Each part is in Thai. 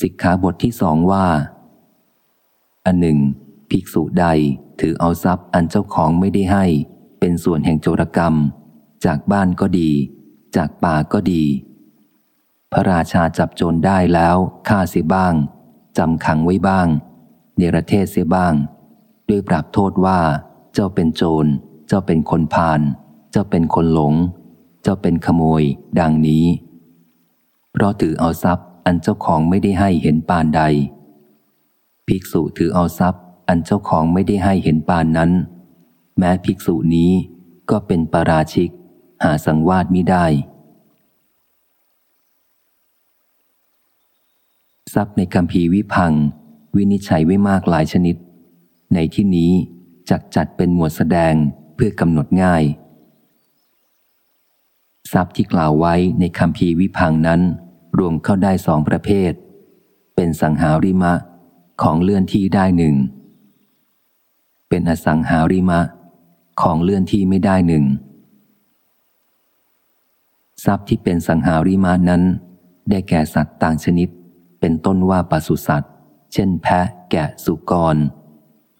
สิกขาบทที่สองว่า อันหนึ่ง ภิกษุใดถือเอาทรัพย์อันเจ้าของไม่ได้ให้ เป็นส่วนแห่งโจรกรรม จากบ้านก็ดี จากป่าก็ดี พระราชาจับโจรได้แล้วฆ่าเสียบ้างจำขังไว้บ้าง เนรเทศเสียบ้าง ด้วยปรับโทษว่า เจ้าเป็นโจร เจ้าเป็นคนพาลเจ้าเป็นคนหลง เจ้าเป็นขโมย ดังนี้ เพราะถือเอาทรัพย์ อันเจ้าของไม่ได้ให้เห็นปานใด ภิกษุถือเอาทรัพย์ อันเจ้าของไม่ได้ให้เห็นปานนั้น แม้ภิกษุนี้ก็เป็นปราชิก หาสังวาสมิได้ ทรัพย์ในคำพีวิพัง วินิจฉัยไว้มากหลายชนิด ในที่นี้จักจัดเป็นหมวดแสดงเพื่อกำหนดง่ายทรัพย์ที่กล่าวไว้ในคำพีวิพังนั้น รวมเข้าได้สองประเภท เป็นสังหาริมะของเลื่อนที่ได้หนึ่ง เป็นอสังหาริมะของเลื่อนที่ไม่ได้หนึ่ง ทรัพย์ที่เป็นสังหาริมานั้น ได้แก่สัตว์ต่างชนิด เป็นต้นว่าปศุสัตว์ เช่นแพะ แกะสุกร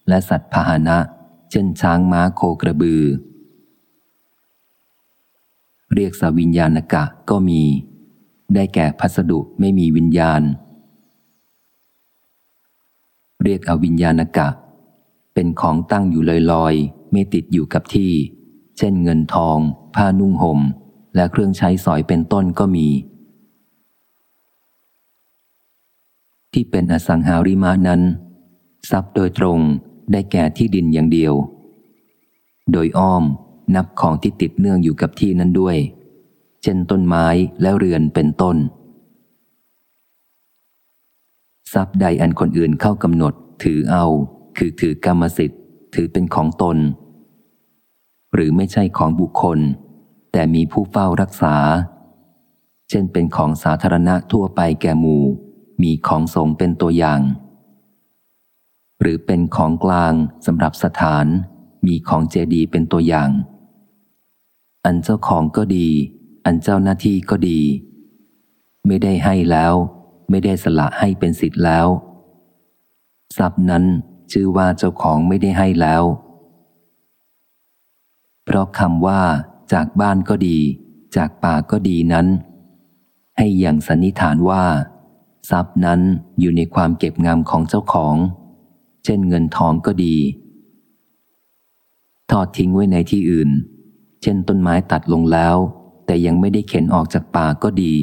และสัตว์พาหนะ เช่นช้างม้าโคกระบือ เรียกสวิญญาณกะก็มี ได้แก่พัสดุไม่มีวิญญาณ เรียกอวิญญาณกะ เป็นของตั้งอยู่ลอยๆ ไม่ติดอยู่กับที่ เช่นเงินทอง ผ้านุ่งหม่ม และเครื่องใช้สอยเป็นต้นก็มี ที่เป็นอสังหาริมานั้น ทรัพย์โดยตรงได้แก่ที่ดินอย่างเดียว โดยอ้อมนับของที่ติดเนื่องอยู่กับที่นั้นด้วย เช่นต้นไม้และเรือนเป็นต้น ทรัพย์ใดอันคนอื่นเข้ากำหนดถือเอา คือถือกรรมสิทธิ์ถือเป็นของตน หรือไม่ใช่ของบุคคล แต่มีผู้เฝ้ารักษา เช่นเป็นของสาธารณะทั่วไปแก่หมู่ มีของสงฆ์เป็นตัวอย่าง หรือเป็นของกลางสำหรับสถาน มีของเจดีย์เป็นตัวอย่าง อันเจ้าของก็ดี อันเจ้าหน้าที่ก็ดี ไม่ได้ให้แล้ว ไม่ได้สละให้เป็นสิทธิ์แล้ว ทรัพย์นั้นชื่อว่าเจ้าของไม่ได้ให้แล้ว เพราะคำว่าจากบ้านก็ดี จากป่าก็ดีนั้น ให้อย่างสันนิษฐานว่า ทรัพย์นั้นอยู่ในความเก็บงำของเจ้าของ เช่นเงินทองก็ดี ทอดทิ้งไว้ในที่อื่น เช่นต้นไม้ตัดลงแล้ว แต่ยังไม่ได้เข็นออกจากป่าก็ดี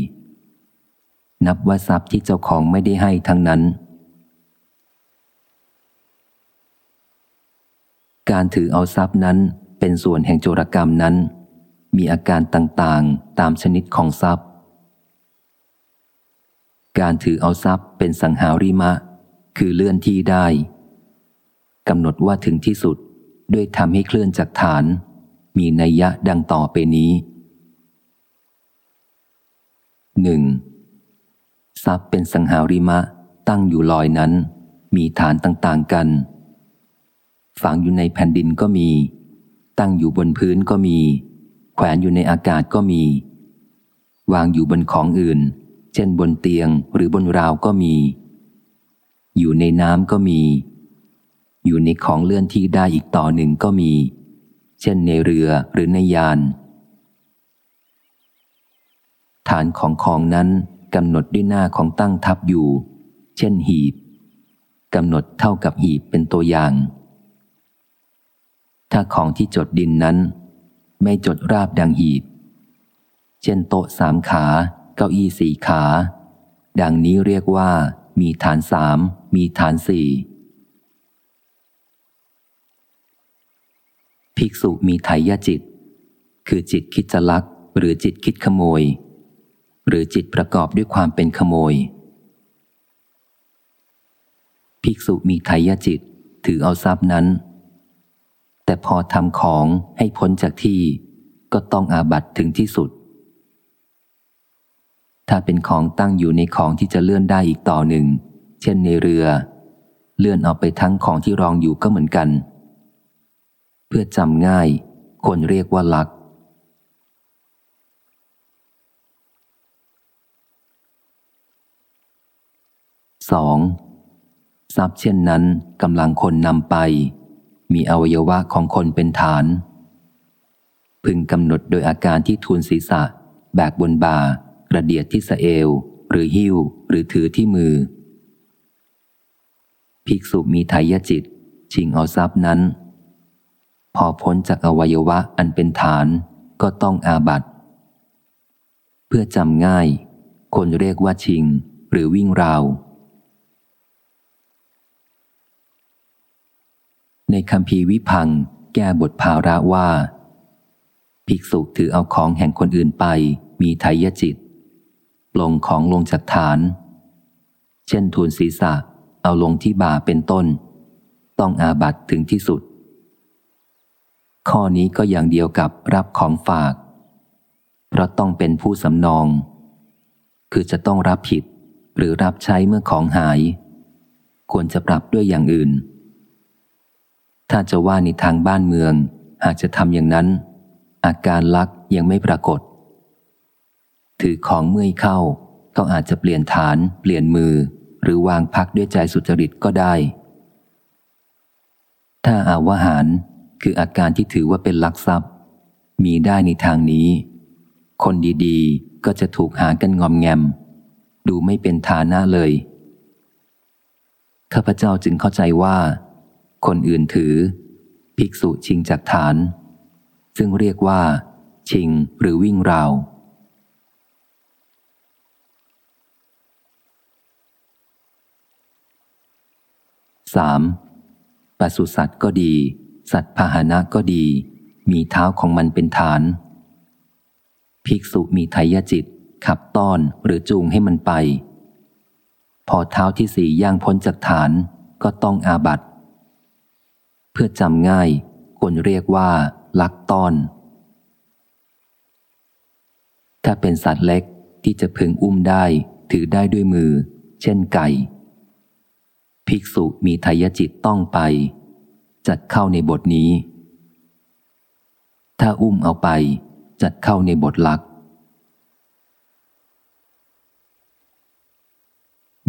นับว่าทรัพย์ที่เจ้าของไม่ได้ให้ทั้งนั้น การถือเอาทรัพย์นั้นเป็นส่วนแห่งโจรกรรมนั้น มีอาการต่างๆ ตามชนิดของทรัพย์ การถือเอาทรัพย์เป็นสังหาริมะ คือเลื่อนที่ได้กำหนดว่าถึงที่สุดด้วยทำให้เคลื่อนจากฐาน มีนัยยะดังต่อไปนี้ หนึ่งทรัพย์เป็นสังหาริมะตั้งอยู่ลอยนั้น มีฐานต่างๆกัน ฝังอยู่ในแผ่นดินก็มี ตั้งอยู่บนพื้นก็มี แขวนอยู่ในอากาศก็มี วางอยู่บนของอื่น เช่นบนเตียงหรือบนราวก็มี อยู่ในน้ำก็มี อยู่ในของเลื่อนที่ได้อีกต่อหนึ่งก็มี เช่นในเรือหรือในยาน ฐานของของนั้นกำหนดด้วยหน้าของตั้งทับอยู่ เช่นหีบกำหนดเท่ากับหีบเป็นตัวอย่าง ถ้าของที่จดดินนั้น ไม่จดราบดังหีบ เช่นโต๊ะสามขา เก้าอี้สี่ขา ดังนี้เรียกว่า มีฐานสามมีฐานสี่ภิกษุมีไถยจิต คือจิตคิดจะลักหรือจิตคิดขโมย หรือจิตประกอบด้วยความเป็นขโมย ภิกษุมีไถยจิตถือเอาทรัพย์นั้น แต่พอทำของให้พ้นจากที่ก็ต้องอาบัตถึงที่สุด ถ้าเป็นของตั้งอยู่ในของที่จะเลื่อนได้อีกต่อหนึ่ง เช่นในเรือ เลื่อนออกไปทั้งของที่รองอยู่ก็เหมือนกัน เพื่อจำง่ายคนเรียกว่าลัก 2. ทรัพย์เช่นนั้นกำลังคนนำไป มีอวัยวะของคนเป็นฐาน พึงกำหนดโดยอาการที่ทูลศีรษะ แบกบนบ่ากระเดียดที่สะเอว หรือหิ้ว หรือถือที่มือ ภิกษุมีไทยจิต ชิงเอาทรัพย์นั้น พอพ้นจากอวัยวะอันเป็นฐานก็ต้องอาบัตเพื่อจำง่าย คนเรียกว่าชิง หรือวิ่งราว ในคำพีวิพัง แก้บทภาระว่า ภิกษุถือเอาของแห่งคนอื่นไป มีไทยจิต ปลงของลงจากฐาน เช่นทูลศีรษะ เอาลงที่บ่าเป็นต้น ต้องอาบัตถึงที่สุด ข้อนี้ก็อย่างเดียวกับรับของฝาก เพราะต้องเป็นผู้สำนอง คือจะต้องรับผิดหรือรับใช้เมื่อของหาย ควรจะปรับด้วยอย่างอื่น ถ้าจะว่าในทางบ้านเมือง หากจะทำอย่างนั้น อาการลักยังไม่ปรากฏ ถือของเมื่อยเข้า ก็อาจจะเปลี่ยนฐาน เปลี่ยนมือ หรือวางพักด้วยใจสุจริตก็ได้ ถ้าอาวหารคืออาการที่ถือว่าเป็นลักทรัพย์ มีได้ในทางนี้ คนดีๆ ก็จะถูกหากันงอมแงม ดูไม่เป็นฐานะเลย ข้าพเจ้าจึงเข้าใจว่า คนอื่นถือ ภิกษุชิงจากฐาน ซึ่งเรียกว่า ชิงหรือวิ่งราวสามปศุสัตว์ก็ดี สัตว์พาหนะก็ดี มีเท้าของมันเป็นฐาน ภิกษุมีไทยจิต ขับต้อนหรือจูงให้มันไป พอเท้าที่สี่ย่างพ้นจากฐานก็ต้องอาบัต เพื่อจำง่ายควรเรียกว่า ลักต้อน ถ้าเป็นสัตว์เล็กที่จะพึงอุ้มได้ถือได้ด้วยมือ เช่นไก่ ภิกษุมีไทยจิตต้องไป จัดเข้าในบทนี้ ถ้าอุ้มเอาไป จัดเข้าในบทลัก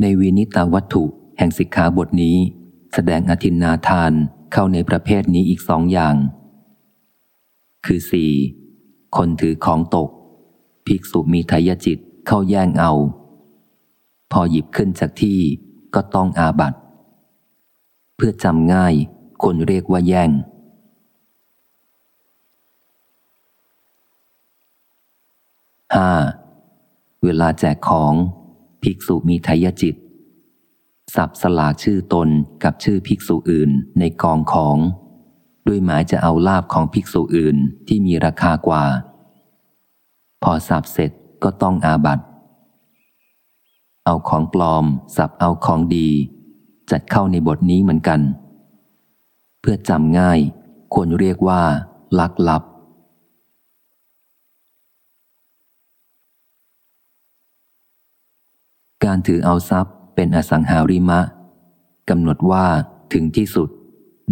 ในวินิตาวัตถุแห่งสิกขาบทนี้ แสดงอธินนาทาน เข้าในประเภทนี้อีกสองอย่าง คือสี่คนถือของตก ภิกษุมีไทยจิตเข้าแย่งเอา พอหยิบขึ้นจากที่ก็ต้องอาบัตเพื่อจำง่ายคนเรียกว่าแย่งห้าเวลาแจกของ ภิกษุมีไทยจิต สับสลากชื่อตนกับชื่อภิกษุอื่นในกองของ ด้วยหมายจะเอาลาบของภิกษุอื่นที่มีราคากว่า พอสับเสร็จก็ต้องอาบัตเอาของปลอม สับเอาของดี จัดเข้าในบทนี้เหมือนกัน เพื่อจำง่าย ควรเรียกว่า ลักลับการถือเอาทรัพย์ เป็นอสังหาริมะกำหนดว่าถึงที่สุด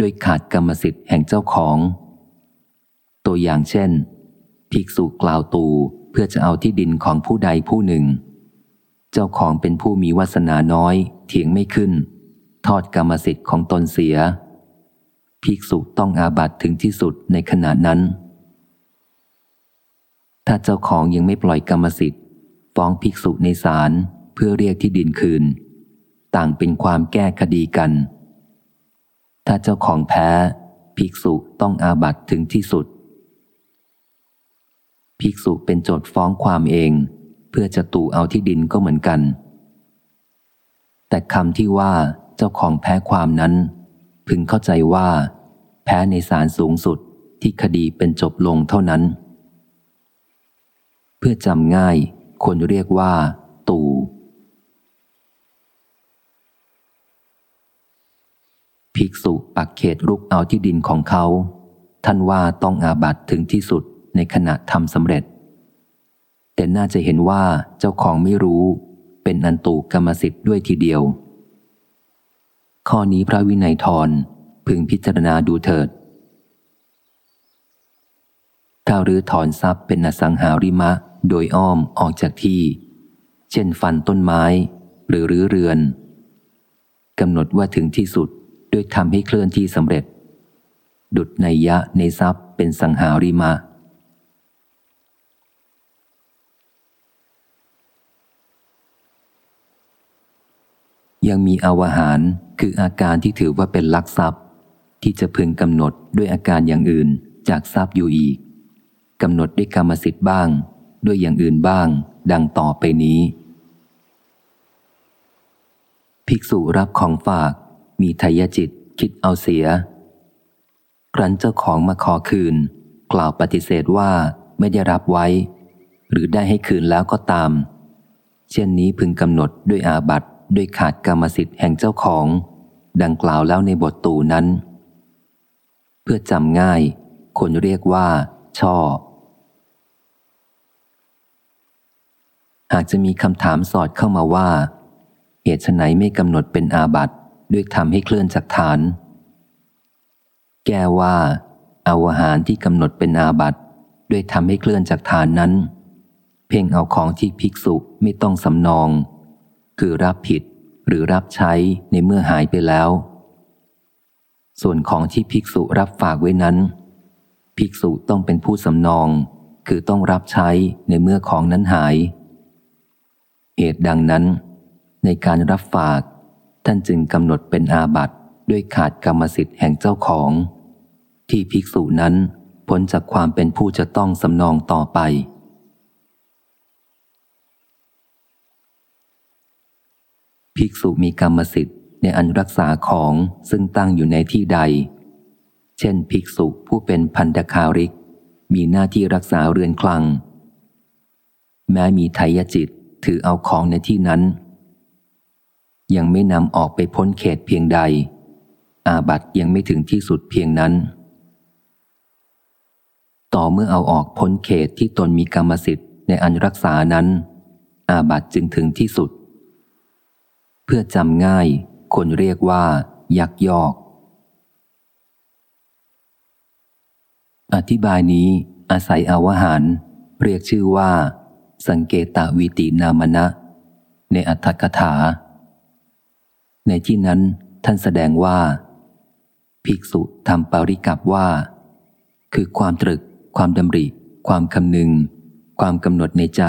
ด้วยขาดกรรมสิทธิ์แห่งเจ้าของ ตัวอย่างเช่น ภิกษุกล่าวตูเพื่อจะเอาที่ดินของผู้ใดผู้หนึ่ง เจ้าของเป็นผู้มีวาสนาน้อยเถียงไม่ขึ้น ทอดกรรมสิทธิ์ของตนเสีย ภิกษุต้องอาบัตถึงที่สุดในขณะนั้น ถ้าเจ้าของยังไม่ปล่อยกรรมสิทธิ์ฟ้องภิกษุในศาลเพื่อเรียกที่ดินคืน ต่างเป็นความแก้คดีกัน ถ้าเจ้าของแพ้ ภิกษุต้องอาบัตถึงที่สุด ภิกษุเป็นโจทฟ้องความเอง เพื่อจะตู่เอาที่ดินก็เหมือนกัน แต่คำที่ว่าเจ้าของแพ้ความนั้น พึงเข้าใจว่า แพ้ในศาลสูงสุดที่คดีเป็นจบลงเท่านั้น เพื่อจำง่ายควรเรียกว่า ตู่ ภิกษุปักเขตรุกเอาที่ดินของเขา ท่านว่าต้องอาบัตถึงที่สุดในขณะทำสำเร็จ แต่น่าจะเห็นว่าเจ้าของไม่รู้ เป็นอันตูกรรมสิทธิ์ด้วยทีเดียว ข้อนี้พระวินัยทรพึงพิจารณาดูเถิด ถ้ารื้อถอนทรัพย์เป็นอสังหาริมะ โดยอ้อมออกจากที่ เช่นฟันต้นไม้ หรือรื้อเรือนกำหนดว่าถึงที่สุด ด้วยทำให้เคลื่อนที่สำเร็จ ดุดในยะในทรัพย์เป็นสังหาริมา ยังมีอวหารคืออาการที่ถือว่าเป็นลักทรัพย์ ที่จะพึงกำหนดด้วยอาการอย่างอื่นจากทรัพย์อยู่อีกกำหนดด้วยกรรมสิทธิ์บ้าง ด้วยอย่างอื่นบ้าง ดังต่อไปนี้ ภิกษุรับของฝาก มีทายจิตคิดเอาเสีย ครั้นเจ้าของมาขอคืน กล่าวปฏิเสธว่าไม่ได้รับไว้ หรือได้ให้คืนแล้วก็ตาม เช่นนี้พึงกำหนดด้วยอาบัตด้วยขาดกรรมสิทธิ์แห่งเจ้าของ ดังกล่าวแล้วในบทตูนั้น เพื่อจำง่าย คนเรียกว่า ช่อ หากจะมีคำถามสอดเข้ามาว่า เหตุไนไม่กำหนดเป็นอาบัต ด้วยทำให้เคลื่อนจากฐาน แก้ว่าเอาอาหารที่กำหนดเป็นอาบัตด้วยทำให้เคลื่อนจากฐานนั้น เพ่งเอาของที่ภิกษุไม่ต้องสำนอง คือรับผิดหรือรับใช้ในเมื่อหายไปแล้ว ส่วนของที่ภิกษุรับฝากไว้นั้น ภิกษุต้องเป็นผู้สำนอง คือต้องรับใช้ในเมื่อของนั้นหาย เหตุดังนั้น ในการรับฝาก ท่านจึงกำหนดเป็นอาบัติด้วยขาดกรรมสิทธิ์แห่งเจ้าของ ที่ภิกษุนั้นพ้นจากความเป็นผู้จะต้องสำนองต่อไป ภิกษุมีกรรมสิทธิ์ในอันรักษาของซึ่งตั้งอยู่ในที่ใด เช่น ภิกษุผู้เป็นพันธคาริก มีหน้าที่รักษาเรือนคลัง แม้มีไทยจิตถือเอาของในที่นั้น ยังไม่นำออกไปพ้นเขตเพียงใด อาบัตยังไม่ถึงที่สุดเพียงนั้น ต่อเมื่อเอาออกพ้นเขตที่ตนมีกรรมสิทธิ์ในอันรักษานั้น อาบัตจึงถึงที่สุด เพื่อจำง่ายคนเรียกว่า ยักยอก อธิบายนี้อาศัยอาวหาร เรียกชื่อว่า สังเกตวิตินามณะในอัตถกถา ในที่นั้นท่านแสดงว่า ภิกษุทำปาริกับว่า คือความตรึก ความดำริ ความคำนึง ความกำหนดในใจ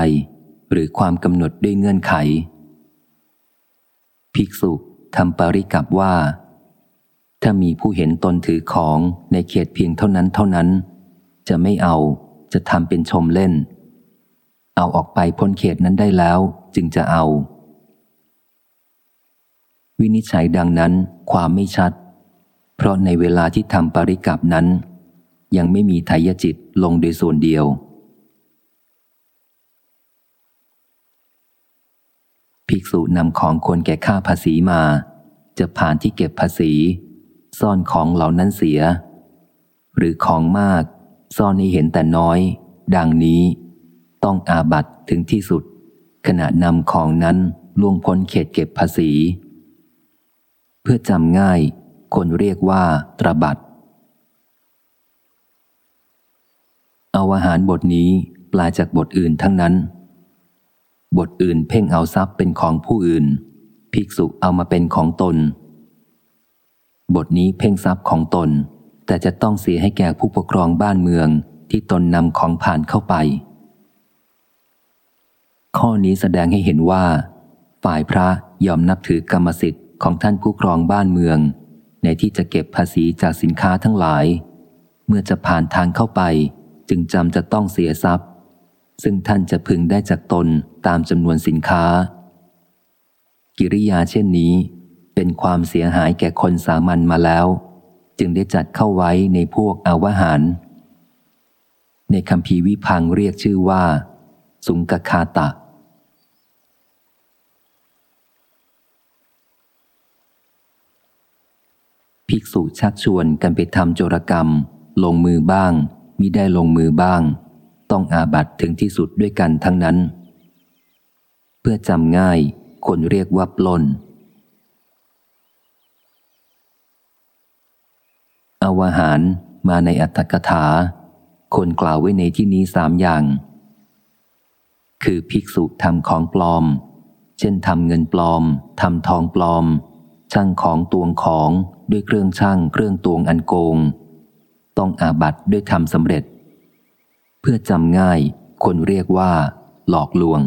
หรือความกำหนดด้วยเงื่อนไข ภิกษุทำปาริกับว่า ถ้ามีผู้เห็นตนถือของในเขตเพียงเท่านั้นเท่านั้น จะไม่เอาจะทำเป็นชมเล่น เอาออกไปพ้นเขตนั้นได้แล้วจึงจะเอา วินิจฉัยดังนั้นความไม่ชัด เพราะในเวลาที่ทำปริกับนั้น ยังไม่มีไทยจิตลงโดยส่วนเดียว ภิกษุนำของคนแก่ค่าภาษีมา จะผ่านที่เก็บภาษี ซ่อนของเหล่านั้นเสีย หรือของมาก ซ่อนให้เห็นแต่น้อย ดังนี้ ต้องอาบัตถึงที่สุด ขณะนำของนั้นล่วงพ้นเขตเก็บภาษี เพื่อจำง่าย คนเรียกว่าตรบัดเอาอาหารบทนี้ปลายจากบทอื่นทั้งนั้น บทอื่นเพ่งเอาทรัพย์เป็นของผู้อื่น ภิกษุเอามาเป็นของตน บทนี้เพ่งทรัพย์ของตน แต่จะต้องเสียให้แก่ผู้ปกครองบ้านเมืองที่ตนนำของผ่านเข้าไป ข้อนี้แสดงให้เห็นว่า ฝ่ายพระยอมนับถือกรรมสิทธิ์ ของท่านผู้ครองบ้านเมือง ในที่จะเก็บภาษีจากสินค้าทั้งหลาย เมื่อจะผ่านทางเข้าไป จึงจำจะต้องเสียทรัพย์ ซึ่งท่านจะพึงได้จากตนตามจำนวนสินค้า กิริยาเช่นนี้ เป็นความเสียหายแก่คนสามัญมาแล้ว จึงได้จัดเข้าไว้ในพวกอาวหาร ในคำพีวิพังเรียกชื่อว่า สุงกคาตะ ภิกษุชักชวนกันไปทำโจรกรรม ลงมือบ้างมิได้ลงมือบ้าง ต้องอาบัตถึงที่สุดด้วยกันทั้งนั้น เพื่อจำง่ายคนเรียกว่าปล้นอาวหารมาในอัตถกถา คนกล่าวไว้ในที่นี้สามอย่าง คือภิกษุทำของปลอม เช่นทำเงินปลอมทำทองปลอม ช่างของตวงของ ด้วยเครื่องช่างเครื่องตวงอันโกง ต้องอาบัตด้วยทำสำเร็จ เพื่อจำง่ายคนเรียกว่า หลอกลวง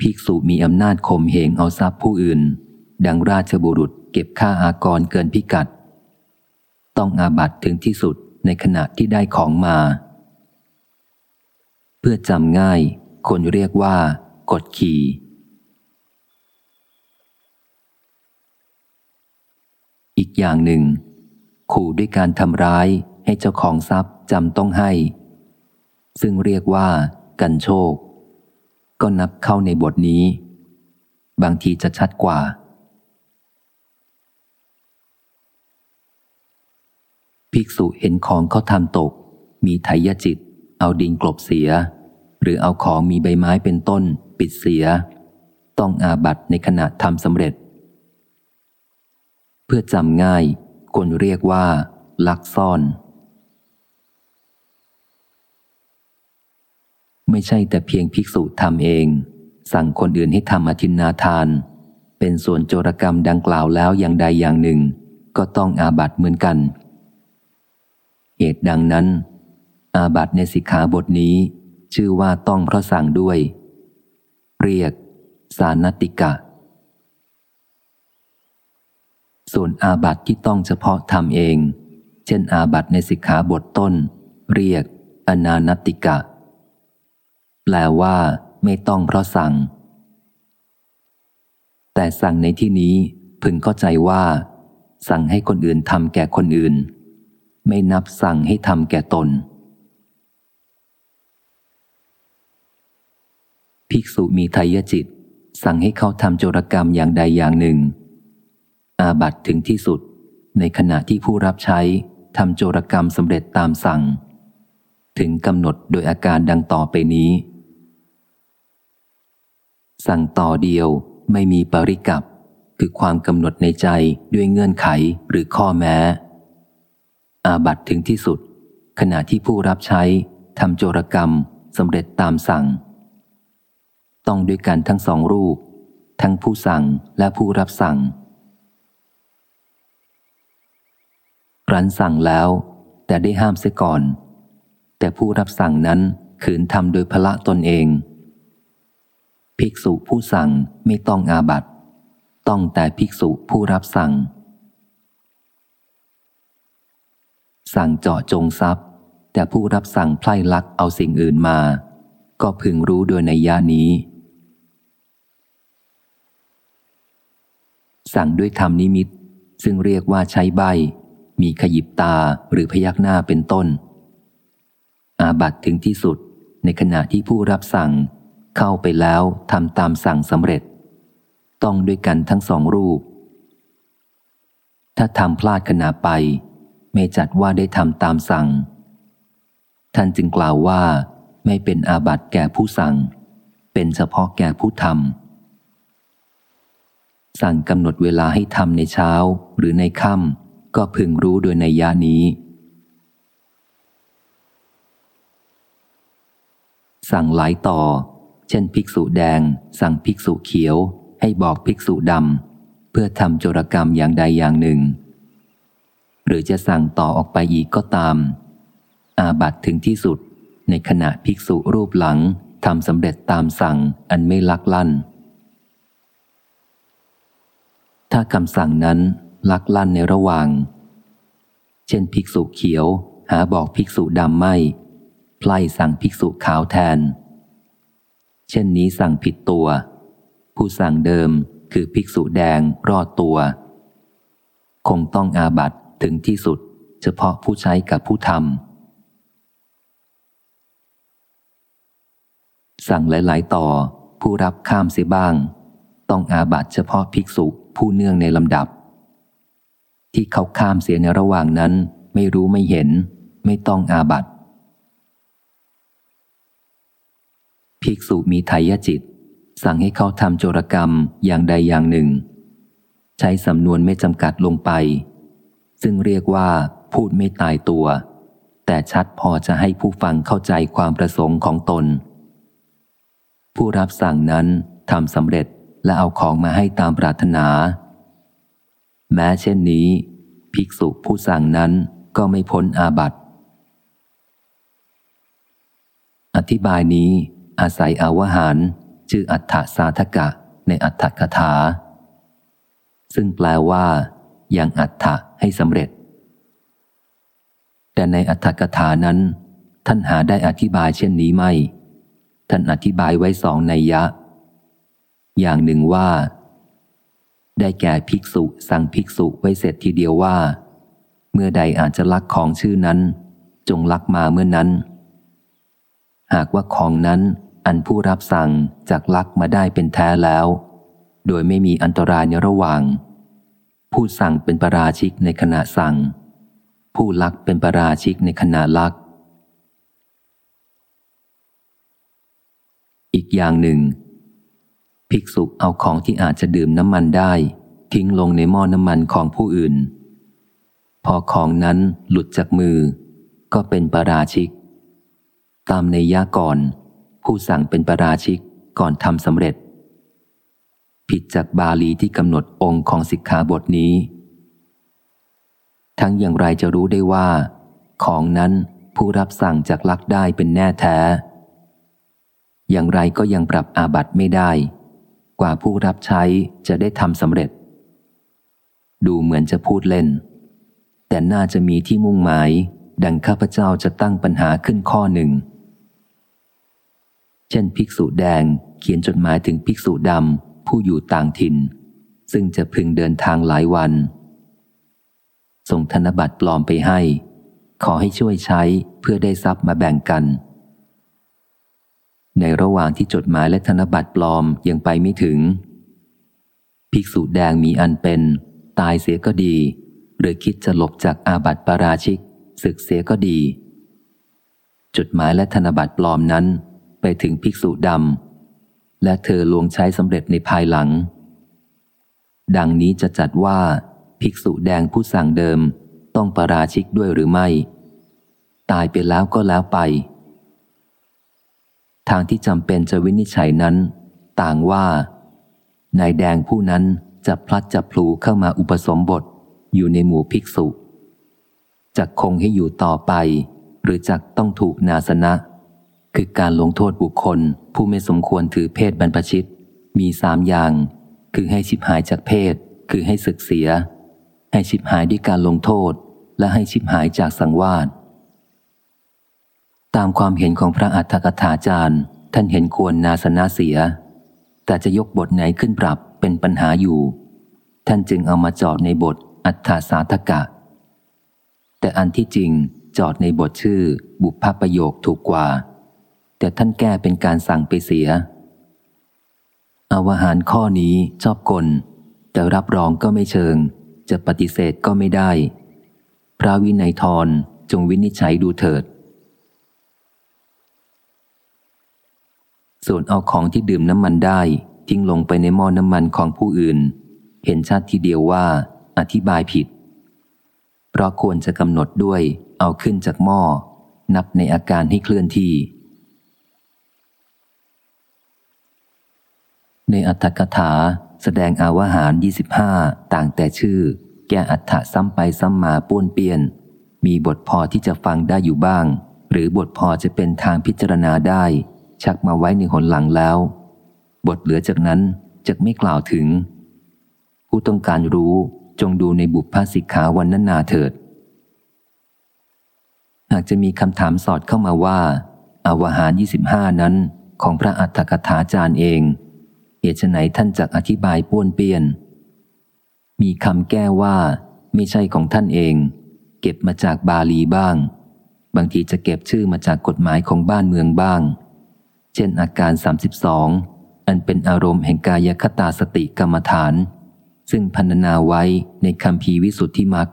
ภิกษุมีอำนาจข่มเหงเอาทรัพย์ผู้อื่น ดังราชบุรุษเก็บค่าอากรเกินพิกัด ต้องอาบัตถึงที่สุดในขณะที่ได้ของมา เพื่อจำง่ายคนเรียกว่ากดขี่ อีกอย่างหนึ่ง ขู่ด้วยการทำร้ายให้เจ้าของทรัพย์จำต้องให้ ซึ่งเรียกว่า กันโชค ก็นับเข้าในบทนี้ บางทีจะชัดกว่า ภิกษุเห็นของเขาทำตก มีไถยจิต เอาดินกลบเสีย หรือเอาของมีใบไม้เป็นต้น ปิดเสีย ต้องอาบัตในขณะทำสำเร็จ เพื่อจำง่ายคนเรียกว่า ลักซ่อน ไม่ใช่แต่เพียงภิกษุทำเอง สั่งคนอื่นให้ทำอธินาทาน เป็นส่วนโจรกรรมดังกล่าวแล้วอย่างใดอย่างหนึ่ง ก็ต้องอาบัตเหมือนกัน เหตุดังนั้น อาบัตในสิกขาบทนี้ ชื่อว่าต้องเพราะสั่งด้วย เรียก สานติกะ ส่วนอาบัตที่ต้องเฉพาะทำเอง เช่นอาบัตในสิกขาบทต้น เรียก อนานติกะ แปลว่าไม่ต้องเพราะสั่ง แต่สั่งในที่นี้พึงเข้าใจว่า สั่งให้คนอื่นทำแก่คนอื่น ไม่นับสั่งให้ทำแก่ตน ภิกษุมีไทยจิต สั่งให้เขาทำโจรกรรมอย่างใดอย่างหนึ่ง อาบัตถึงที่สุด ในขณะที่ผู้รับใช้ทำโจรกรรมสำเร็จตามสั่ง ถึงกำหนดโดยอาการดังต่อไปนี้ สั่งต่อเดียวไม่มีปริกับ คือความกำหนดในใจด้วยเงื่อนไขหรือข้อแม้ อาบัตถึงที่สุด ขณะที่ผู้รับใช้ทำโจรกรรมสำเร็จตามสั่ง ต้องด้วยกันทั้งสองรูป ทั้งผู้สั่งและผู้รับสั่ง รันสั่งแล้ว แต่ได้ห้ามเสียก่อน แต่ผู้รับสั่งนั้นขืนทำโดยพละตนเอง ภิกษุผู้สั่งไม่ต้องอาบัตต้องแต่ภิกษุผู้รับสั่ง สั่งเจาะจงทรัพย์ แต่ผู้รับสั่งไพล่ลักเอาสิ่งอื่นมา ก็พึงรู้โดยในยานี้ สั่งด้วยธรรมนิมิตซึ่งเรียกว่าใช้ใบ มีขยิบตาหรือพยักหน้าเป็นต้น อาบัตถึงที่สุดในขณะที่ผู้รับสั่ง เข้าไปแล้วทำตามสั่งสำเร็จ ต้องด้วยกันทั้งสองรูป ถ้าทำพลาดขณะไป ไม่จัดว่าได้ทำตามสั่ง ท่านจึงกล่าวว่า ไม่เป็นอาบัตแก่ผู้สั่ง เป็นเฉพาะแก่ผู้ทำสั่งกำหนดเวลาให้ทำในเช้าหรือในค่ำ ก็พึงรู้โดยในยานี้ สั่งหลายต่อ เช่นภิกษุแดง สั่งภิกษุเขียว ให้บอกภิกษุดำเพื่อทำโจรกรรมอย่างใดอย่างหนึ่ง หรือจะสั่งต่อออกไปอีกก็ตาม อาบัตถึงที่สุดในขณะภิกษุรูปหลังทำสำเร็จตามสั่งอันไม่ลักลั่น ถ้าคำสั่งนั้น ลักลั่นในระหว่าง เช่นภิกษุเขียว หาบอกภิกษุดำไม่ ไพล่สั่งภิกษุขาวแทน เช่นนี้สั่งผิดตัว ผู้สั่งเดิมคือภิกษุแดงรอดตัว คงต้องอาบัตถึงที่สุด เฉพาะผู้ใช้กับผู้ทำสั่งหลาย ๆ ต่อผู้รับข้ามเสียบ้าง ต้องอาบัตเฉพาะภิกษุผู้เนื่องในลำดับ ที่เขาข้ามเสียในระหว่างนั้น ไม่รู้ไม่เห็น ไม่ต้องอาบัตภิกษุมีไถยจิต สั่งให้เขาทำโจรกรรมอย่างใดอย่างหนึ่ง ใช้สำนวนไม่จำกัดลงไป ซึ่งเรียกว่าพูดไม่ตายตัว แต่ชัดพอจะให้ผู้ฟังเข้าใจความประสงค์ของตน ผู้รับสั่งนั้นทำสำเร็จและเอาของมาให้ตามปรารถนา แม้เช่นนี้ ภิกษุผู้สั่งนั้นก็ไม่พ้นอาบัติ อธิบายนี้อาศัยอาวหารชื่ออัฏฐสาธกะในอัฏฐกถา ซึ่งแปลว่ายังอัฏฐะให้สำเร็จ แต่ในอัฏฐกถานั้น ท่านหาได้อธิบายเช่นนี้ไม่ ท่านอธิบายไว้สองในยะ อย่างหนึ่งว่า ได้แก่ภิกษุสั่งภิกษุไว้เสร็จทีเดียวว่า เมื่อใดอาจจะลักของชื่อนั้น จงลักมาเมื่อนั้น หากว่าของนั้นอันผู้รับสั่งจากลักมาได้เป็นแท้แล้ว โดยไม่มีอันตรายในระหว่าง ผู้สั่งเป็นประราชิกในขณะสั่ง ผู้ลักเป็นประราชิกในขณะลัก อีกอย่างหนึ่ง ภิกษุเอาของที่อาจจะดื่มน้ำมันได้ ทิ้งลงในหม้อน้ำมันของผู้อื่น พอของนั้นหลุดจากมือ ก็เป็นประราชิก ตามในยะก่อน ผู้สั่งเป็นประราชิกก่อนทำสำเร็จ ผิดจากบาลีที่กำหนดองค์ของสิกขาบทนี้ ทั้งอย่างไรจะรู้ได้ว่า ของนั้นผู้รับสั่งจากลักได้เป็นแน่แท้ อย่างไรก็ยังปรับอาบัติไม่ได้ กว่าผู้รับใช้จะได้ทำสำเร็จ ดูเหมือนจะพูดเล่น แต่น่าจะมีที่มุ่งหมาย ดังข้าพเจ้าจะตั้งปัญหาขึ้นข้อหนึ่ง เช่นภิกษุแดงเขียนจดหมายถึงภิกษุดำผู้อยู่ต่างถิ่น ซึ่งจะพึงเดินทางหลายวันส่งธนบัตรปลอมไปให้ ขอให้ช่วยใช้เพื่อได้ทรัพย์มาแบ่งกัน ในระหว่างที่จดหมายและธนบัตรปลอมยังไปไม่ถึง ภิกษุแดงมีอันเป็น ตายเสียก็ดี หรือคิดจะหลบจากอาบัติปาราชิกศึกเสียก็ดี จดหมายและธนบัตรปลอมนั้น ไปถึงภิกษุดำและเธอลวงใช้สำเร็จในภายหลัง ดังนี้จะจัดว่า ภิกษุแดงผู้สั่งเดิม ต้องปราชิกด้วยหรือไม่ ตายไปแล้วก็แล้วไป ทางที่จำเป็นจะวินิจฉัยนั้น ต่างว่านายแดงผู้นั้นจะพลัดจะพลูเข้ามาอุปสมบทอยู่ในหมู่ภิกษุจะคงให้อยู่ต่อไป หรือจักต้องถูกนาสนะ คือการลงโทษบุคคล ผู้ไม่สมควรถือเพศบรรพชิต มีสามอย่าง คือให้ชิบหายจากเพศ คือให้ศึกเสีย ให้ชิบหายด้วยการลงโทษ และให้ชิบหายจากสังวาส ตามความเห็นของพระอัฏฐกถาจารย์ ท่านเห็นควรนาสนะเสีย แต่จะยกบทไหนขึ้นปรับเป็นปัญหาอยู่ ท่านจึงเอามาจอดในบทอัฏฐาสาธกะ แต่อันที่จริงจอดในบทชื่อ บุพประโยคถูกกว่า แต่ท่านแก้เป็นการสั่งไปเสียอาวหารข้อนี้ชอบกล แต่รับรองก็ไม่เชิง จะปฏิเสธก็ไม่ได้ พระวินัยทรจงวินิจฉัยดูเถิด ส่วนเอาของที่ดื่มน้ำมันได้ ทิ้งลงไปในหม้อน้ำมันของผู้อื่น เห็นชัดทีเดียวว่า อธิบายผิด เพราะควรจะกำหนดด้วย เอาขึ้นจากหม้อ นับในอาการให้เคลื่อนที่ ในอัตถกถาแสดงอาวหาร 25 ต่างแต่ชื่อ แก้อัฏฐะซ้ำไปซ้ำมาป้วนเปียน มีบทพอที่จะฟังได้อยู่บ้าง หรือบทพอจะเป็นทางพิจารณาได้ ชักมาไว้ในหนหลังแล้ว บทเหลือจากนั้นจะไม่กล่าวถึง ผู้ต้องการรู้จงดูในบุพภาสิกขาวันนั้นนาเถิด หากจะมีคำถามสอดเข้ามาว่าอาวหาร 25 นั้นของพระอัฏฐกถาจารย์เองเหตุไหนท่านจักอธิบายป้วนเปี้ยน มีคำแก้ว่าไม่ใช่ของท่านเอง เก็บมาจากบาลีบ้าง บางทีจะเก็บชื่อมาจากกฎหมายของบ้านเมืองบ้าง เช่นอาการ 32 อันเป็นอารมณ์แห่งกายคตาสติกรรมฐาน ซึ่งพันนาไว้ในคำพีวิสุทธิมัก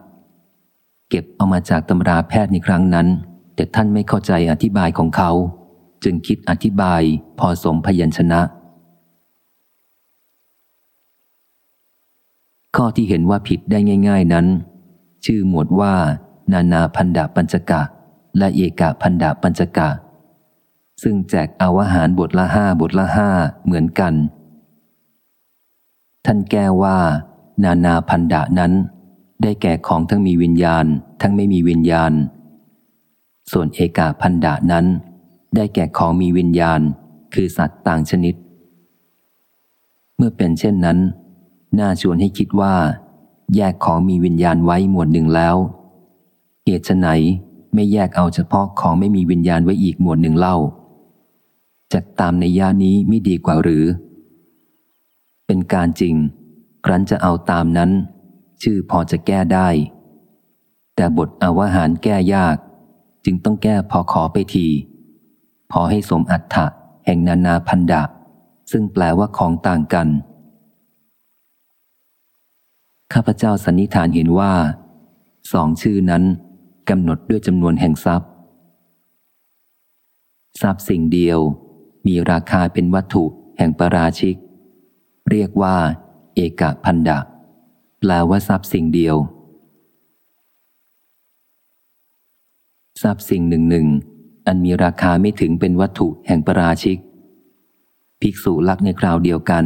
เก็บเอามาจากตำราแพทย์ในครั้งนั้น แต่ท่านไม่เข้าใจอธิบายของเขา จึงคิดอธิบายพอสมพยัญชนะ ข้อที่เห็นว่าผิดได้ง่าย ๆนั้น ชื่อหมวดว่า นานาพันดาปัญจกะ และเอกะพันดาปัญจกะ ซึ่งแจกเอาอาหารบทละห้าบทละห้าเหมือนกัน ท่านแก้ว่า นานาพันดะนั้น ได้แก่ของทั้งมีวิญญาณ ทั้งไม่มีวิญญาณ ส่วนเอกาพันดะนั้น ได้แก่ของมีวิญญาณ คือสัตว์ต่างชนิด เมื่อเป็นเช่นนั้น น่าชวนให้คิดว่า แยกของมีวิญญาณไว้หมวดหนึ่งแล้วเหตุไหนไม่แยกเอาเฉพาะของไม่มีวิญญาณไว้อีกหมวดหนึ่งเล่า จะตามในย่านี้ไม่ดีกว่าหรือ เป็นการจริง ครั้นจะเอาตามนั้น ชื่อพอจะแก้ได้ แต่บทอาวหารแก้ยาก จึงต้องแก้พอขอไปที พอให้สมอัฏฐะแห่งนานาพันดะซึ่งแปลว่าของต่างกัน ข้าพเจ้าสันนิษฐานเห็นว่า สองชื่อนั้นกำหนดด้วยจำนวนแห่งทรัพย์ ทรัพย์สิ่งเดียว มีราคาเป็นวัตถุแห่งประราชิก เรียกว่า เอกพันดะแปลว่าทรัพย์สิ่งเดียว ทรัพย์สิ่งหนึ่งหนึ่งอันมีราคาไม่ถึงเป็นวัตถุแห่งประราชิก ภิกษุลักในคราวเดียวกัน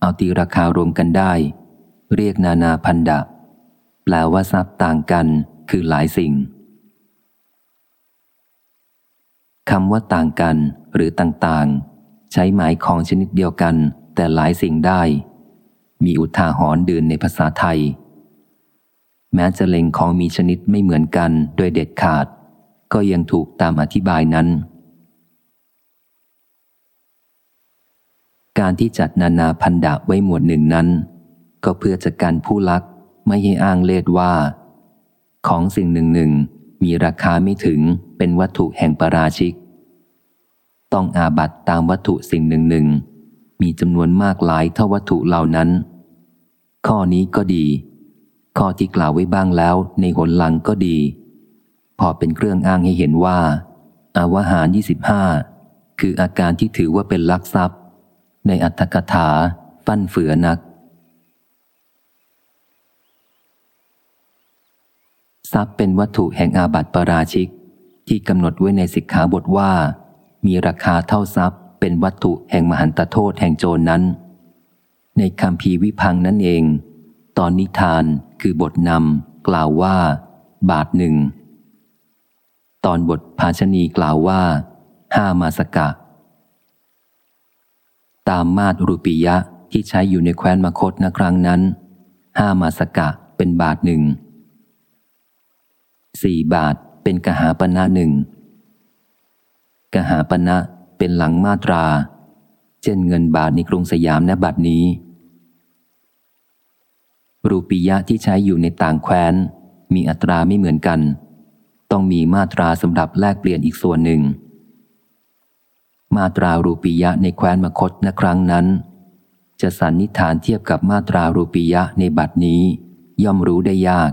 เอาตีราคารวมกันได้ เรียกนานาพันดะแปลว่าทรัพย์ต่างกันคือหลายสิ่งคำว่าต่างกัน หรือต่างๆ ใช้หมายของชนิดเดียวกัน แต่หลายสิ่งได้ มีอุทาหรณ์ดื่นในภาษาไทย แม้จะเล็งของมีชนิดไม่เหมือนกันโดยเด็ดขาด ก็ยังถูกตามอธิบายนั้น การที่จัดนานาพันดะไว้หมวดหนึ่งนั้น ก็เพื่อจะกันผู้ลักไม่ให้อ้างเลดว่า ของสิ่งหนึ่งหนึ่งมีราคาไม่ถึงเป็นวัตถุแห่งปราชิก ต้องอาบัตตามวัตถุสิ่งหนึ่งหนึ่งมีจำนวนมากหลายเท่าวัตถุเหล่านั้น ข้อนี้ก็ดี ข้อที่กล่าวไว้บ้างแล้วในหนหลังก็ดี พอเป็นเครื่องอ้างให้เห็นว่า อาวหาร25 คืออาการที่ถือว่าเป็นลักทรัพย์ ในอัตถกถาฟั่นเฟือนัก ทรัพย์เป็นวัตถุแห่งอาบัติปราชิกที่กำหนดไว้ในสิกขาบทว่า มีราคาเท่าทรัพย์ เป็นวัตถุแห่งมหันตโทษแห่งโจรนนั้น ในคำพีวิพังนั่นเอง ตอนนิทานคือบทนำกล่าวว่า บาทหนึ่ง ตอนบทภาชนีกล่าวว่า ห้ามาสกะ ตามมาตรรูปียะที่ใช้อยู่ในแคว้นมคตนครั้งนั้น ห้ามาสกะเป็นบาทหนึ่งสี่บาทเป็นกหาปณะหนึ่ง กหาปณะเป็นหลังมาตรา เช่นเงินบาทในกรุงสยามณบัดนี้ รูปียะที่ใช้อยู่ในต่างแคว้น มีอัตราไม่เหมือนกัน ต้องมีมาตราสำหรับแลกเปลี่ยนอีกส่วนหนึ่ง มาตรารูปียะในแคว้นมคตณครั้งนั้น จะสันนิษฐานเทียบกับมาตรารูปียะในบัดนี้ ย่อมรู้ได้ยาก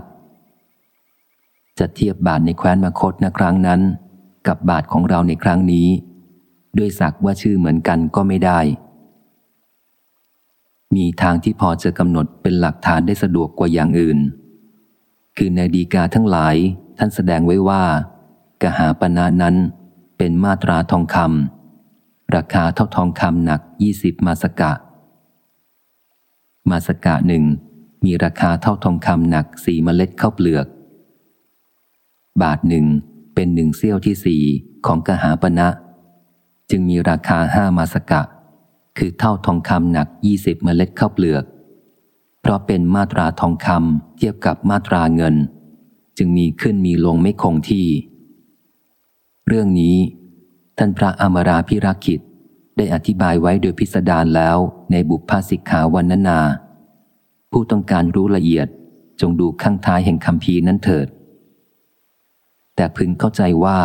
จะเทียบบาทในแคว้นมคตนครั้งนั้น กับบาทของเราในครั้งนี้ ด้วยสักว่าชื่อเหมือนกันก็ไม่ได้ มีทางที่พอจะกำหนดเป็นหลักฐานได้สะดวกกว่าอย่างอื่น คือในดีกาทั้งหลายท่านแสดงไว้ว่า กหาปณะนั้นเป็นมาตราทองคำราคาเท่าทองคำหนักยี่สิบมาสกะ มาสกะหนึ่งมีราคาเท่าทองคำหนักสี่เมล็ดข้าวเปลือก บาทหนึ่ง เป็นหนึ่งเซี่ยวที่สี่ของกหาปณะจึงมีราคาห้ามาสกะ คือเท่าทองคำหนักยี่สิบเมล็ดข้าวเปลือก เพราะเป็นมาตราทองคำเทียบกับมาตราเงิน จึงมีขึ้นมีลงไม่คงที่ เรื่องนี้ ท่านพระอมราพิรักิตได้อธิบายไว้โดยพิสดารแล้วในบุพภาสิกขาวันนานา ผู้ต้องการรู้ละเอียดจงดูข้างท้ายแห่งคำพีนั้นเถิด แต่พึงเข้าใจว่า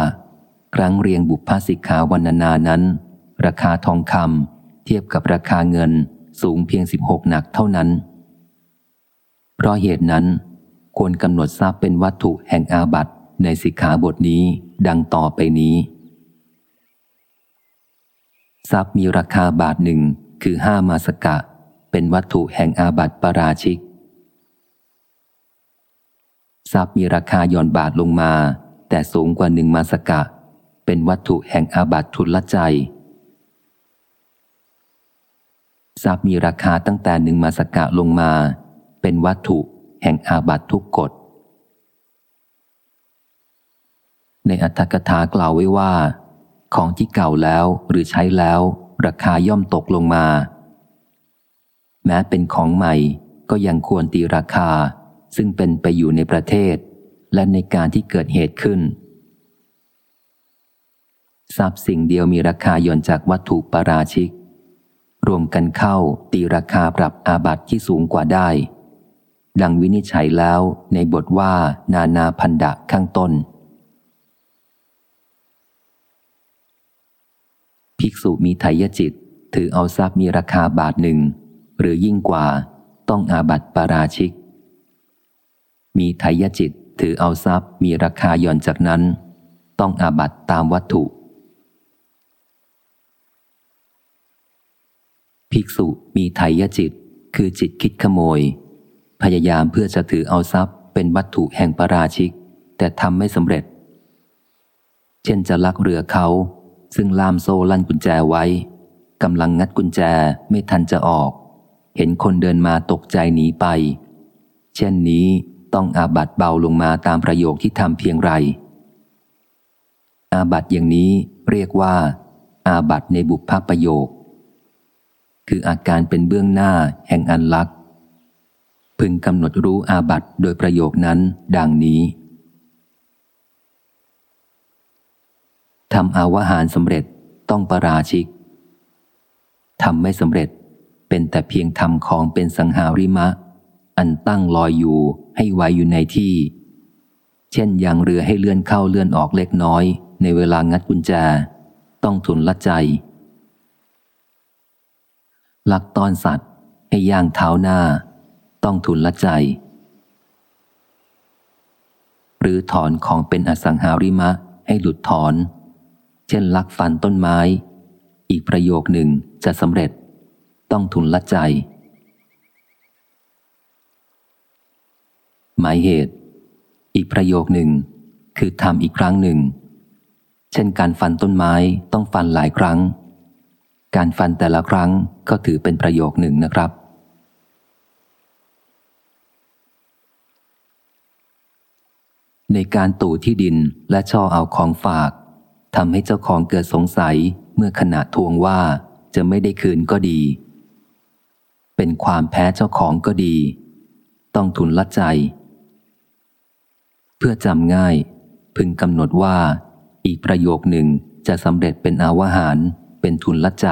ครั้งเรียงบุพสิกขาวันนานั้น ราคาทองคำเทียบกับราคาเงินสูงเพียงสิบหกหนักเท่านั้น เพราะเหตุนั้น ควรกำหนดทรัพย์เป็นวัตถุแห่งอาบัตในสิกขาบทนี้ดังต่อไปนี้ ทรัพย์มีราคาบาทหนึ่งคือห้ามาสกะ เป็นวัตถุแห่งอาบัตปราชิก ทรัพย์มีราคาย่อนบาทลงมา แต่สูงกว่าหนึ่งมาสกะ เป็นวัตถุแห่งอาบัตทุลใจทรัพย์มีราคาตั้งแต่หนึ่งมาสกะลงมา เป็นวัตถุแห่งอาบัตทุกกฎ ในอัตถกถากล่าวไว้ว่า ของที่เก่าแล้วหรือใช้แล้ว ราคาย่อมตกลงมา แม้เป็นของใหม่ก็ยังควรตีราคา ซึ่งเป็นไปอยู่ในประเทศ และในการที่เกิดเหตุขึ้น ทรัพย์สิ่งเดียวมีราคาย่อนจากวัตถุปราชิก รวมกันเข้าตีราคาปรับอาบัติที่สูงกว่าได้ ดังวินิจฉัยแล้วในบทว่านานาพันดะข้างต้น ภิกษุมีไทยจิต ถือเอาทรัพย์มีราคาบาทหนึ่ง หรือยิ่งกว่าต้องอาบัติปราชิก มีไทยจิต ถือเอาทรัพย์มีราคาย่อนจากนั้น ต้องอาบัตตามวัตถุ ภิกษุมีไทยจิต คือจิตคิดขโมย พยายามเพื่อจะถือเอาทรัพย์เป็นวัตถุแห่งปาราชิก แต่ทำไม่สำเร็จ เช่นจะลักเรือเขา ซึ่งล่ามโซ่ลั่นกุญแจไว้กำลังงัดกุญแจไม่ทันจะออก เห็นคนเดินมาตกใจหนีไป เช่นนี้ ต้องอาบัตเบาลงมาตามประโยคที่ทำเพียงไร อาบัตอย่างนี้เรียกว่า อาบัตในบุพประโยค คืออาการเป็นเบื้องหน้าแห่งอันลักพึงกำหนดรู้อาบัตโดยประโยคนั้นดังนี้ทำอาวหารสำเร็จต้องประราชิกทำไม่สำเร็จเป็นแต่เพียงทำของเป็นสังหาริมะ อันตั้งลอยอยู่ ให้ไว้อยู่ในที่ เช่นย่างเรือให้เลื่อนเข้าเลื่อนออกเล็กน้อย ในเวลางัดกุญแจ ต้องทุนละใจ หลักตอนสัตว์ ให้ย่างเท้าหน้า ต้องทุนละใจ หรือถอนของเป็นอสังหาริมะให้หลุดถอน เช่นลักฟันต้นไม้ อีกประโยคหนึ่งจะสำเร็จ ต้องทุนละใจ หมายเหตุ อีกประโยคหนึ่ง คือทำอีกครั้งหนึ่ง เช่นการฟันต้นไม้ต้องฟันหลายครั้ง การฟันแต่ละครั้งก็ถือเป็นประโยคหนึ่งนะครับ ในการตู่ที่ดินและช่อเอาของฝากทำให้เจ้าของเกิดสงสัยเมื่อขณะทวงว่าจะไม่ได้คืนก็ดี เป็นความแพ้เจ้าของก็ดี ต้องทุนละใจ เพื่อจำง่าย พึงกำหนดว่า อีกประโยคหนึ่งจะสำเร็จเป็นอาวหาร เป็นทุนละใจ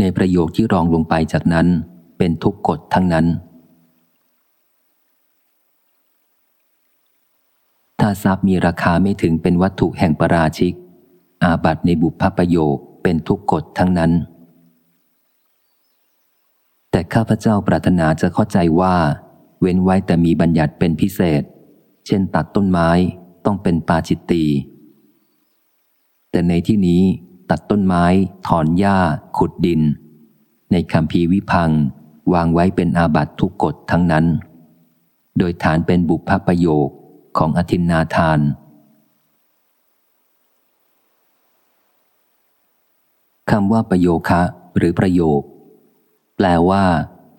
ในประโยคที่รองลงไปจากนั้น เป็นทุกกฎทั้งนั้น ถ้าทรัพย์มีราคาไม่ถึงเป็นวัตถุแห่งประราชิก อาบัตในบุพประโยคเป็นทุกกฎทั้งนั้น แต่ข้าพเจ้าปรารถนาจะเข้าใจว่า เว้นไว้แต่มีบัญญัติเป็นพิเศษ เช่นตัดต้นไม้ต้องเป็นปาจิตตี แต่ในที่นี้ตัดต้นไม้ ถอนหญ้า ขุดดิน ในคำพีวิพัง วางไว้เป็นอาบัตทุกกฎทั้งนั้น โดยฐานเป็นบุพประโยคของอธินนาทาน คำว่าประโยคะ หรือประโยค แปลว่า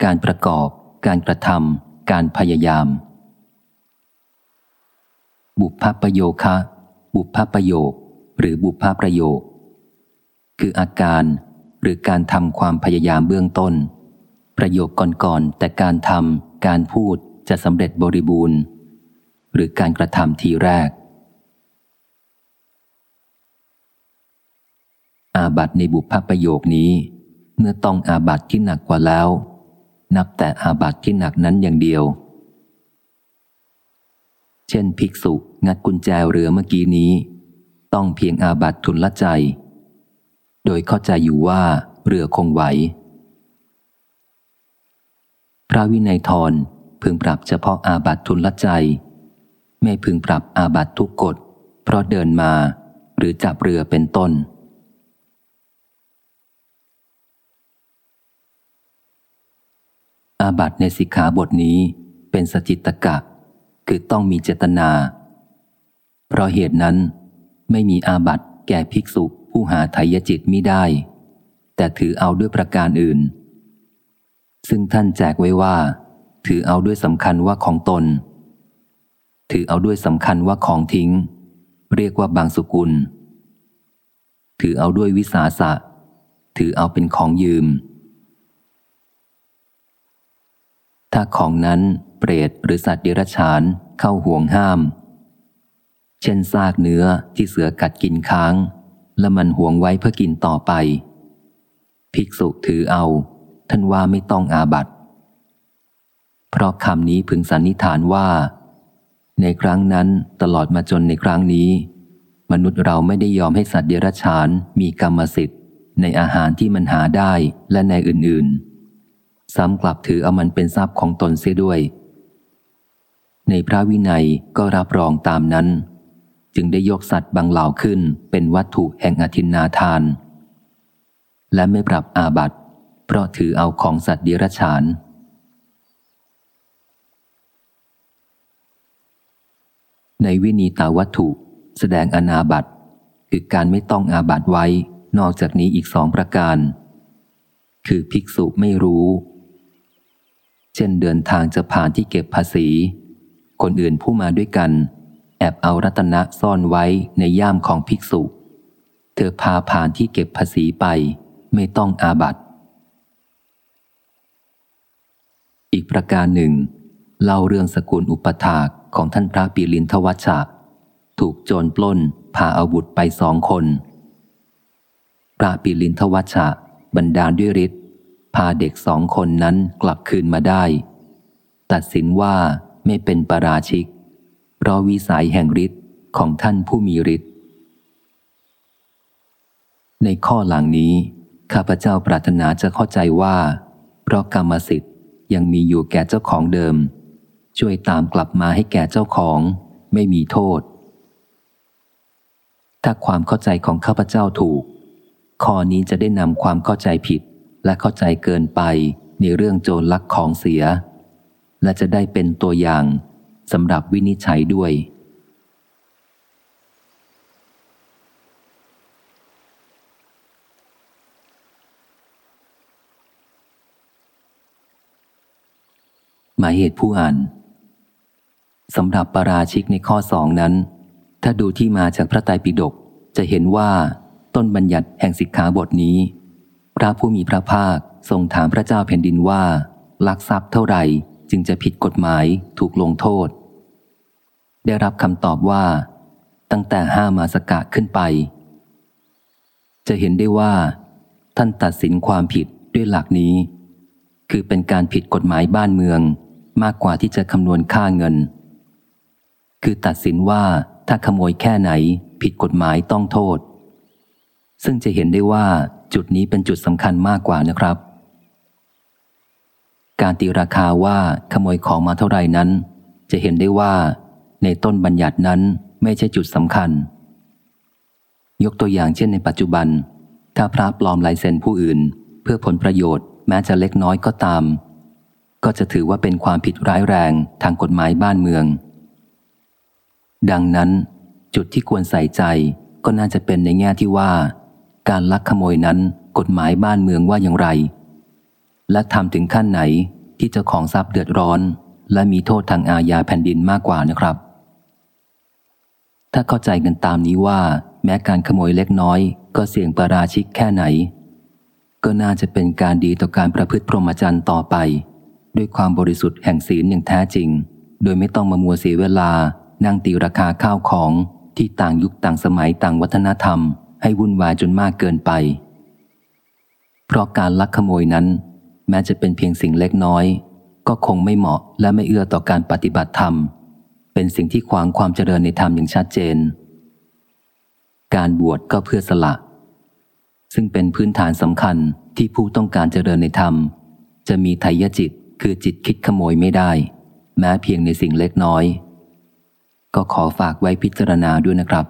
การประกอบ การกระทำการพยายาม บุพประโยคะ บุพประโยค หรือบุพประโยค คืออาการหรือการทำความพยายามเบื้องต้น ประโยคก่อนๆแต่การทำการพูดจะสำเร็จบริบูรณ์ หรือการกระทำทีแรก อาบัตในบุพประโยคนี้ เมื่อต้องอาบัตที่หนักกว่าแล้ว นับแต่อาบัตที่หนักนั้นอย่างเดียว เช่นภิกษุงัดกุญแจเรือเมื่อกี้นี้ ต้องเพียงอาบัติทุนละใจ โดยเข้าใจอยู่ว่าเรือคงไหว พระวินัยทรพึงปรับเฉพาะอาบัติทุนละใจ ไม่พึงปรับอาบัติทุกกฎ เพราะเดินมาหรือจับเรือเป็นต้น อาบัตในสิกขาบทนี้เป็นสจิตตกะ คือต้องมีเจตนา เพราะเหตุนั้นไม่มีอาบัติแก่ภิกษุผู้หาไทยจิตมิได้ แต่ถือเอาด้วยประการอื่น ซึ่งท่านแจกไว้ว่า ถือเอาด้วยสำคัญว่าของตน ถือเอาด้วยสำคัญว่าของทิ้ง เรียกว่าบางสุกุล ถือเอาด้วยวิสาสะ ถือเอาเป็นของยืม ถ้าของนั้น รตหรือสัตว์เดรัจฉานเข้าห่วงห้าม เช่นซากเนื้อที่เสือกัดกินค้าง และมันห่วงไว้เพื่อกินต่อไป ภิกษุถือเอา ท่านว่าไม่ต้องอาบัตเพราะคำนี้พึงสันนิษฐานว่า ในครั้งนั้นตลอดมาจนในครั้งนี้ มนุษย์เราไม่ได้ยอมให้สัตว์เดรัจฉานมีกรรมสิทธิ์ ในอาหารที่มันหาได้และในอื่นๆ ซ้ำกลับถือเอามันเป็นทรัพย์ของตนเสียด้วย ในพระวินัยก็รับรองตามนั้น จึงได้ยกสัตว์บางเหล่าขึ้นเป็นวัตถุแห่งอธินนาทาน และไม่ปรับอาบัติ เพราะถือเอาของสัตว์เดรัจฉาน ในวินีตาวัตถุ แสดงอนาบัตคือการไม่ต้องอาบัตไว้นอกจากนี้อีกสองประการ คือภิกษุไม่รู้ เช่นเดินทางจะผ่านที่เก็บภาษี คนอื่นผู้มาด้วยกัน แอบเอารัตนะซ่อนไว้ในย่ามของภิกษุ เธอพาผ่านที่เก็บภาษีไปไม่ต้องอาบัตอีกประการหนึ่ง เล่าเรื่องสกุลอุปถากของท่านพระปีลินทวัชชะ ถูกโจรปล้นพาอาวุธไปสองคน พระปีลินทวัชชะบันดาลด้วยฤทธิ์พาเด็กสองคนนั้นกลับคืนมาได้ ตัดสินว่า ไม่เป็นปราชิก เพราะวิสัยแห่งฤทธิ์ของท่านผู้มีฤทธิ์ในข้อหลังนี้ ข้าพเจ้าปรารถนาจะเข้าใจว่า เพราะกรรมสิทธิ์ยังมีอยู่แก่เจ้าของเดิม ช่วยตามกลับมาให้แก่เจ้าของไม่มีโทษ ถ้าความเข้าใจของข้าพเจ้าถูก ข้อนี้จะได้นำความเข้าใจผิดและเข้าใจเกินไปในเรื่องโจรลักของเสีย และจะได้เป็นตัวอย่างสำหรับวินิจฉัยด้วย หมายเหตุผู้อ่านสำหรับปราชิกในข้อสองนั้น ถ้าดูที่มาจากพระไตรปิฎกจะเห็นว่าต้นบัญญัติแห่งสิกขาบทนี้ พระผู้มีพระภาคทรงถามพระเจ้าแผ่นดินว่า ลักทรัพย์เท่าไหร่ จึงจะผิดกฎหมายถูกลงโทษ ได้รับคำตอบว่า ตั้งแต่ห้ามาสกะขึ้นไป จะเห็นได้ว่า ท่านตัดสินความผิดด้วยหลักนี้ คือเป็นการผิดกฎหมายบ้านเมืองมากกว่าที่จะคำนวณค่าเงิน คือตัดสินว่าถ้าขโมยแค่ไหนผิดกฎหมายต้องโทษ ซึ่งจะเห็นได้ว่าจุดนี้เป็นจุดสำคัญมากกว่านะครับ การตีราคาว่าขโมยของมาเท่าไรนั้น จะเห็นได้ว่า ในต้นบัญญัตินั้นไม่ใช่จุดสำคัญ ยกตัวอย่างเช่นในปัจจุบัน ถ้าพระปลอมลายเซ็นผู้อื่น เพื่อผลประโยชน์แม้จะเล็กน้อยก็ตาม ก็จะถือว่าเป็นความผิดร้ายแรงทางกฎหมายบ้านเมือง ดังนั้น จุดที่ควรใส่ใจก็น่าจะเป็นในแง่ที่ว่า การลักขโมยนั้นกฎหมายบ้านเมืองว่าอย่างไร และทำถึงขั้นไหนที่เจ้าของทรัพย์เดือดร้อน และมีโทษทางอาญาแผ่นดินมากกว่านะครับ ถ้าเข้าใจกันตามนี้ว่า แม้การขโมยเล็กน้อย ก็เสี่ยงประราชิกแค่ไหน ก็น่าจะเป็นการดีต่อการประพฤติพรหมจรรย์ต่อไป ด้วยความบริสุทธิ์แห่งศีลอย่างแท้จริง โดยไม่ต้องมามัวเสียเวลา นั่งตีราคาข้าวของที่ต่างยุคต่างสมัยต่างวัฒนธรรม ให้วุ่นวายจนมากเกินไป เพราะการลักขโมยนั้น แม้จะเป็นเพียงสิ่งเล็กน้อย ก็คงไม่เหมาะและไม่เอื้อต่อการปฏิบัติธรรม เป็นสิ่งที่ขวางความเจริญในธรรมอย่างชัดเจน การบวชก็เพื่อสละ ซึ่งเป็นพื้นฐานสำคัญที่ผู้ต้องการเจริญในธรรม จะมีไทยจิตคือจิตคิดขโมยไม่ได้ แม้เพียงในสิ่งเล็กน้อย ก็ขอฝากไว้พิจารณาด้วยนะครับ